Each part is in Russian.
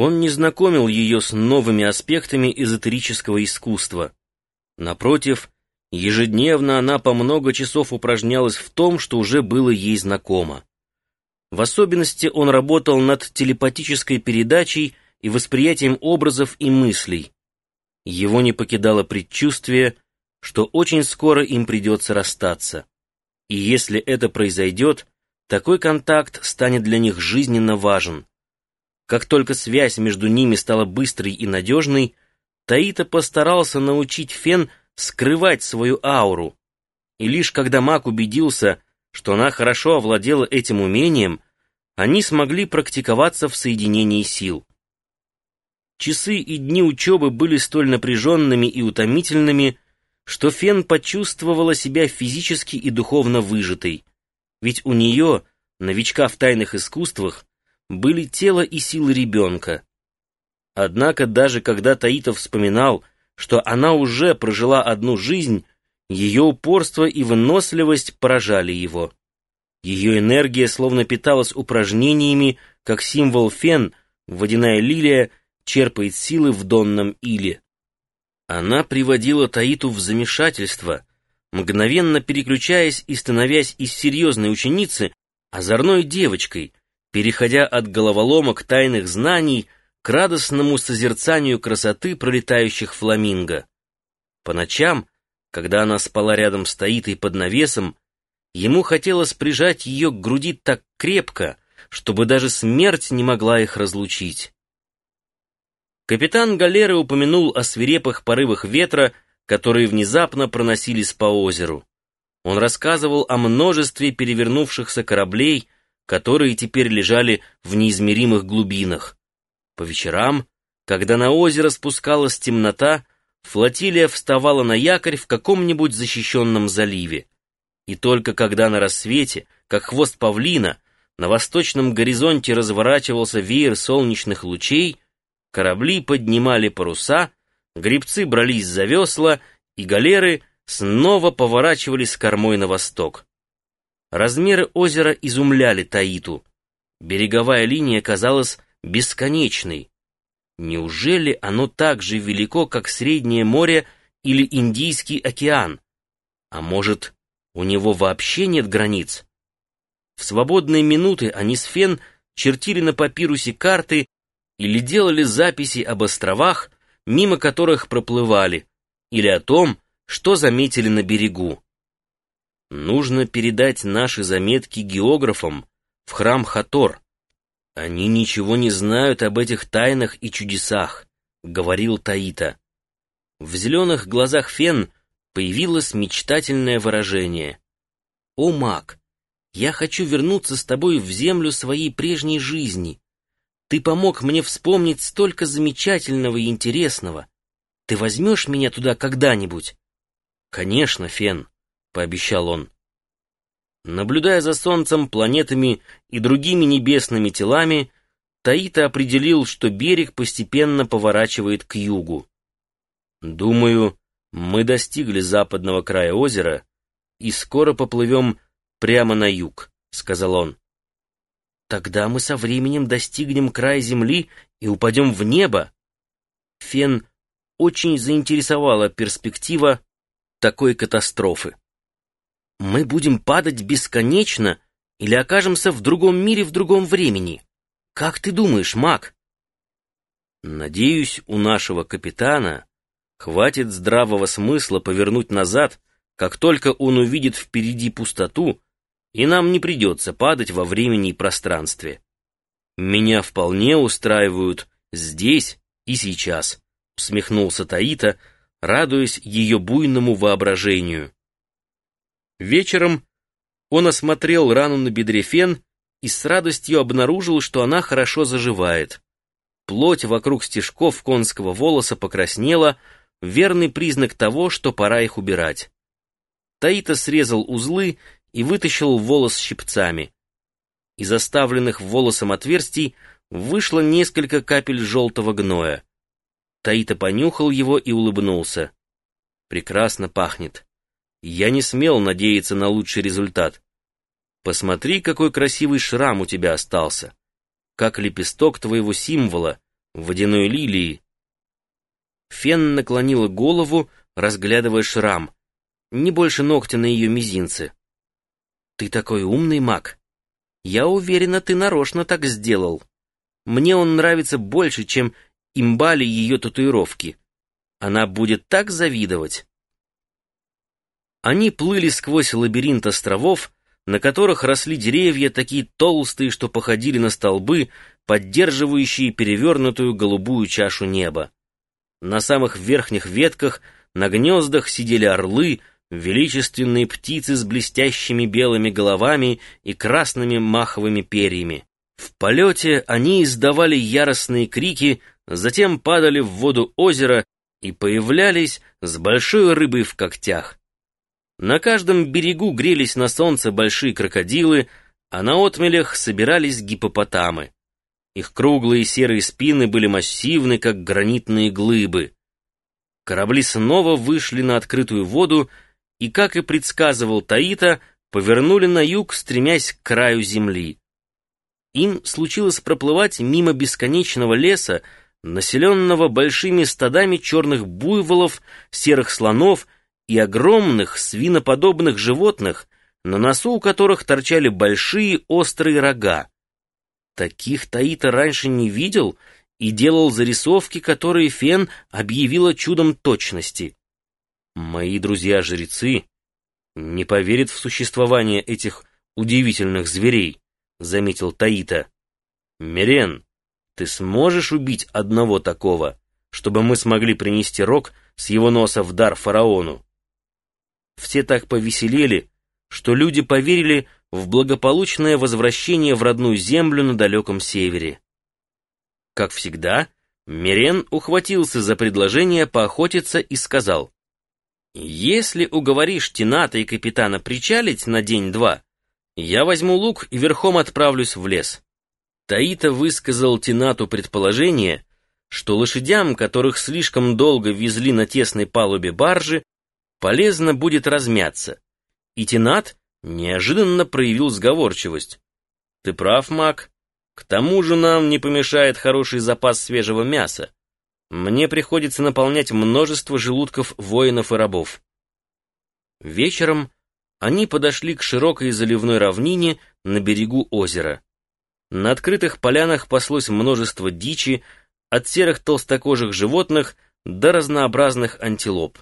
Он не знакомил ее с новыми аспектами эзотерического искусства. Напротив, ежедневно она по много часов упражнялась в том, что уже было ей знакомо. В особенности он работал над телепатической передачей и восприятием образов и мыслей. Его не покидало предчувствие, что очень скоро им придется расстаться. И если это произойдет, такой контакт станет для них жизненно важен. Как только связь между ними стала быстрой и надежной, Таита постарался научить Фен скрывать свою ауру. И лишь когда маг убедился, что она хорошо овладела этим умением, они смогли практиковаться в соединении сил. Часы и дни учебы были столь напряженными и утомительными, что Фен почувствовала себя физически и духовно выжатой, ведь у нее, новичка в тайных искусствах, были тело и силы ребенка. Однако даже когда Таитов вспоминал, что она уже прожила одну жизнь, ее упорство и выносливость поражали его. Ее энергия словно питалась упражнениями, как символ фен, водяная лилия черпает силы в донном иле. Она приводила Таиту в замешательство, мгновенно переключаясь и становясь из серьезной ученицы озорной девочкой, переходя от головоломок тайных знаний к радостному созерцанию красоты пролетающих фламинго. По ночам, когда она спала рядом с Таитой под навесом, ему хотелось прижать ее к груди так крепко, чтобы даже смерть не могла их разлучить. Капитан галеры упомянул о свирепых порывах ветра, которые внезапно проносились по озеру. Он рассказывал о множестве перевернувшихся кораблей, которые теперь лежали в неизмеримых глубинах. По вечерам, когда на озеро спускалась темнота, флотилия вставала на якорь в каком-нибудь защищенном заливе. И только когда на рассвете, как хвост павлина, на восточном горизонте разворачивался веер солнечных лучей, корабли поднимали паруса гребцы брались за весла, и галеры снова поворачивались кормой на восток. Размеры озера изумляли Таиту. Береговая линия казалась бесконечной. Неужели оно так же велико, как Среднее море или Индийский океан? А может, у него вообще нет границ? В свободные минуты они с Фен чертили на папирусе карты или делали записи об островах, мимо которых проплывали, или о том, что заметили на берегу. Нужно передать наши заметки географам в храм Хатор. Они ничего не знают об этих тайнах и чудесах, говорил Таита. В зеленых глазах Фен появилось мечтательное выражение. «О, маг, я хочу вернуться с тобой в землю своей прежней жизни. Ты помог мне вспомнить столько замечательного и интересного. Ты возьмешь меня туда когда-нибудь?» «Конечно, Фен», — пообещал он. Наблюдая за Солнцем, планетами и другими небесными телами, Таита определил, что берег постепенно поворачивает к югу. «Думаю, мы достигли западного края озера и скоро поплывем прямо на юг», — сказал он. Тогда мы со временем достигнем края земли и упадем в небо. Фен очень заинтересовала перспектива такой катастрофы. Мы будем падать бесконечно или окажемся в другом мире в другом времени? Как ты думаешь, Мак? Надеюсь, у нашего капитана хватит здравого смысла повернуть назад, как только он увидит впереди пустоту, и нам не придется падать во времени и пространстве. Меня вполне устраивают здесь и сейчас», — усмехнулся Таита, радуясь ее буйному воображению. Вечером он осмотрел рану на бедре Фен и с радостью обнаружил, что она хорошо заживает. Плоть вокруг стежков конского волоса покраснела, верный признак того, что пора их убирать. Таита срезал узлы и вытащил волос щипцами. Из оставленных волосом отверстий вышло несколько капель желтого гноя. Таита понюхал его и улыбнулся. «Прекрасно пахнет. Я не смел надеяться на лучший результат. Посмотри, какой красивый шрам у тебя остался. Как лепесток твоего символа, водяной лилии. Фен наклонила голову, разглядывая шрам, не больше ногтя на ее мизинце. «Ты такой умный маг. Я уверена, ты нарочно так сделал. Мне он нравится больше, чем имбали ее татуировки. Она будет так завидовать». Они плыли сквозь лабиринт островов, на которых росли деревья, такие толстые, что походили на столбы, поддерживающие перевернутую голубую чашу неба. На самых верхних ветках, на гнездах сидели орлы, величественные птицы с блестящими белыми головами и красными маховыми перьями. В полете они издавали яростные крики, затем падали в воду озера и появлялись с большой рыбой в когтях. На каждом берегу грелись на солнце большие крокодилы, а на отмелях собирались гипопотамы. Их круглые серые спины были массивны, как гранитные глыбы. Корабли снова вышли на открытую воду и, как и предсказывал Таита, повернули на юг, стремясь к краю земли. Им случилось проплывать мимо бесконечного леса, населенного большими стадами черных буйволов, серых слонов и огромных свиноподобных животных, на носу у которых торчали большие острые рога. Таких Таита раньше не видел и делал зарисовки, которые Фен объявила чудом точности. Мои друзья-жрецы не поверят в существование этих удивительных зверей, заметил Таита. Мирен, ты сможешь убить одного такого, чтобы мы смогли принести рог с его носа в дар фараону? Все так повеселели, что люди поверили в благополучное возвращение в родную землю на далеком севере. Как всегда, Мирен ухватился за предложение поохотиться и сказал, «Если уговоришь Тената и капитана причалить на день-два, я возьму лук и верхом отправлюсь в лес». Таита высказал Тенату предположение, что лошадям, которых слишком долго везли на тесной палубе баржи, полезно будет размяться, и Тенат неожиданно проявил сговорчивость. «Ты прав, маг. К тому же нам не помешает хороший запас свежего мяса. Мне приходится наполнять множество желудков воинов и рабов». Вечером они подошли к широкой заливной равнине на берегу озера. На открытых полянах паслось множество дичи, от серых толстокожих животных до разнообразных антилоп.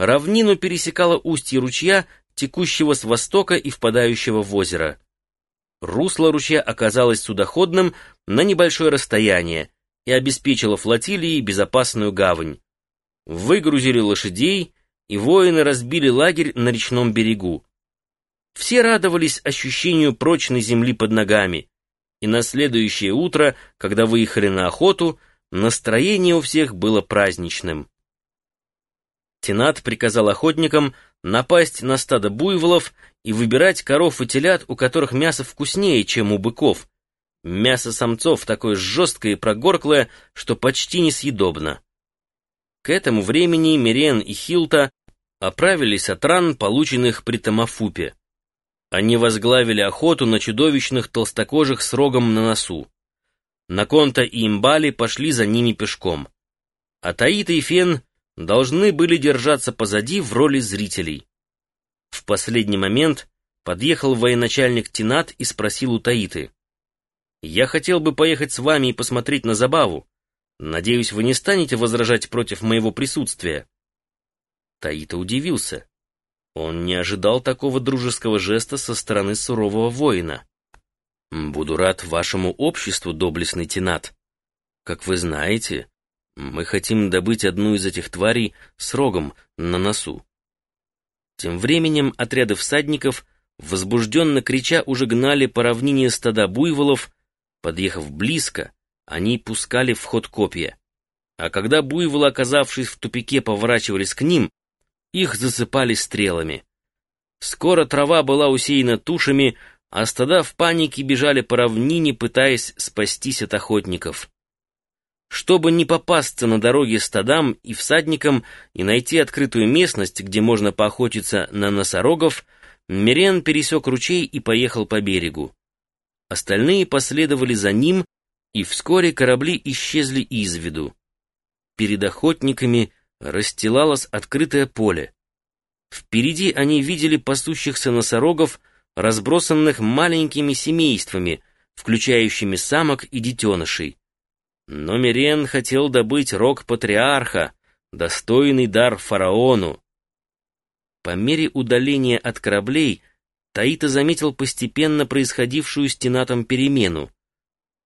Равнину пересекало устье ручья, текущего с востока и впадающего в озеро. Русло ручья оказалось судоходным на небольшое расстояние и обеспечило флотилии безопасную гавань. Выгрузили лошадей, и воины разбили лагерь на речном берегу. Все радовались ощущению прочной земли под ногами, и на следующее утро, когда выехали на охоту, настроение у всех было праздничным. Тенат приказал охотникам напасть на стадо буйволов и выбирать коров и телят, у которых мясо вкуснее, чем у быков. Мясо самцов такое жесткое и прогорклое, что почти несъедобно. К этому времени Мирен и Хилта оправились от ран, полученных при Тамафупе. Они возглавили охоту на чудовищных толстокожих с рогом на носу. Наконта и Имбали пошли за ними пешком. А Таита и Фен должны были держаться позади в роли зрителей. В последний момент подъехал военачальник Тинат и спросил у Таиты. «Я хотел бы поехать с вами и посмотреть на забаву. Надеюсь, вы не станете возражать против моего присутствия?» Таита удивился. Он не ожидал такого дружеского жеста со стороны сурового воина. «Буду рад вашему обществу, доблестный Тинат. Как вы знаете, мы хотим добыть одну из этих тварей с рогом на носу. Тем временем отряды всадников, возбужденно крича, уже гнали по равнине стада буйволов. Подъехав близко, они пускали в ход копья. А когда буйволы, оказавшись в тупике, поворачивались к ним, их засыпали стрелами. Скоро трава была усеяна тушами, а стада в панике бежали по равнине, пытаясь спастись от охотников. Чтобы не попасться на дороге стадам и всадникам и найти открытую местность, где можно поохотиться на носорогов, Мирен пересек ручей и поехал по берегу. Остальные последовали за ним, И вскоре корабли исчезли из виду. Перед охотниками расстилалось открытое поле. Впереди они видели пасущихся носорогов, разбросанных маленькими семействами, включающими самок и детенышей. Но Мирен хотел добыть рог патриарха, достойный дар фараону. По мере удаления от кораблей Таита заметил постепенно происходившую с Тенатом перемену.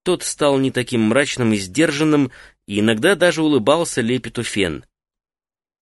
Тот стал не таким мрачным и сдержанным, и иногда даже улыбался Лепету Фен.